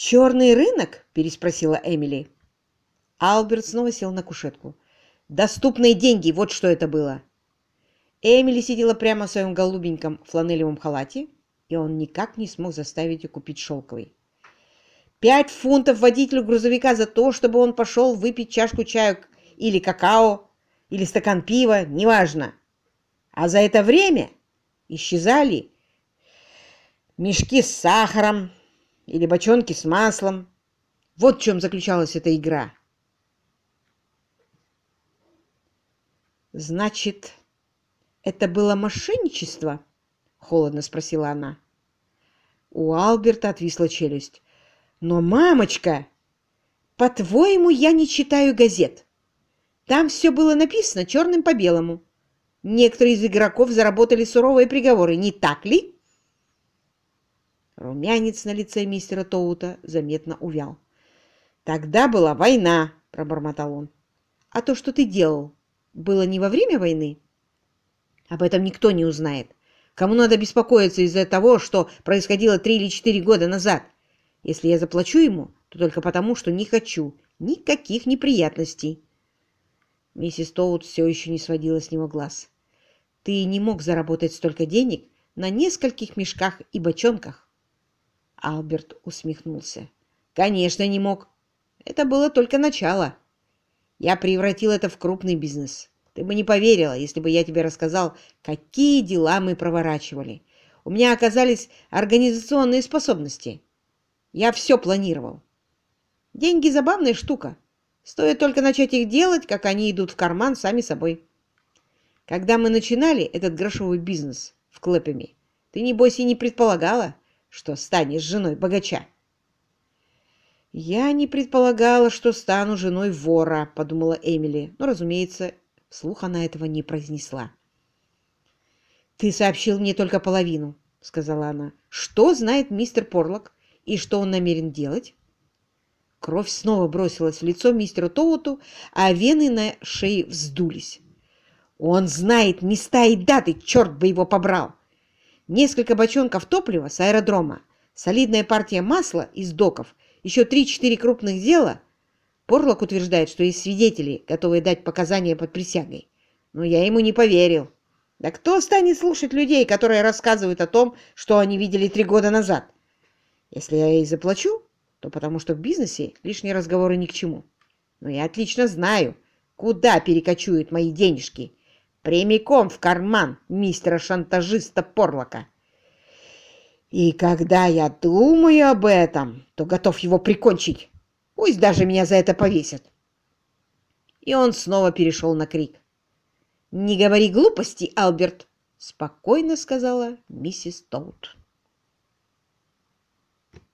«Черный рынок?» – переспросила Эмили. Алберт снова сел на кушетку. «Доступные деньги, вот что это было!» Эмили сидела прямо в своем голубеньком фланелевом халате, и он никак не смог заставить ее купить шелковый. «Пять фунтов водителю грузовика за то, чтобы он пошел выпить чашку чаю или какао, или стакан пива, неважно. А за это время исчезали мешки с сахаром или бочонки с маслом. Вот в чем заключалась эта игра. «Значит, это было мошенничество?» — холодно спросила она. У Алберта отвисла челюсть. «Но, мамочка, по-твоему, я не читаю газет. Там все было написано черным по белому. Некоторые из игроков заработали суровые приговоры, не так ли?» Румянец на лице мистера Тоута заметно увял. «Тогда была война», — пробормотал он. «А то, что ты делал, было не во время войны?» «Об этом никто не узнает. Кому надо беспокоиться из-за того, что происходило три или четыре года назад? Если я заплачу ему, то только потому, что не хочу никаких неприятностей». Миссис Тоут все еще не сводила с него глаз. «Ты не мог заработать столько денег на нескольких мешках и бочонках. Алберт усмехнулся. «Конечно, не мог. Это было только начало. Я превратил это в крупный бизнес. Ты бы не поверила, если бы я тебе рассказал, какие дела мы проворачивали. У меня оказались организационные способности. Я все планировал. Деньги – забавная штука. Стоит только начать их делать, как они идут в карман сами собой. Когда мы начинали этот грошовый бизнес в Клэпами, ты, небось, и не предполагала, что станешь женой богача. «Я не предполагала, что стану женой вора», — подумала Эмили, но, разумеется, вслух она этого не произнесла. «Ты сообщил мне только половину», — сказала она. «Что знает мистер Порлок и что он намерен делать?» Кровь снова бросилась в лицо мистеру Тоуту, а вены на шее вздулись. «Он знает места и даты, черт бы его побрал! Несколько бочонков топлива с аэродрома, солидная партия масла из доков, еще 3-4 крупных дела. Порлок утверждает, что есть свидетели, готовые дать показания под присягой. Но я ему не поверил. Да кто станет слушать людей, которые рассказывают о том, что они видели три года назад? Если я ей заплачу, то потому что в бизнесе лишние разговоры ни к чему. Но я отлично знаю, куда перекочуют мои денежки, прямиком в карман мистера-шантажиста Порлока. И когда я думаю об этом, то готов его прикончить. Пусть даже меня за это повесят. И он снова перешел на крик. «Не говори глупости, Алберт!» — спокойно сказала миссис Тоут.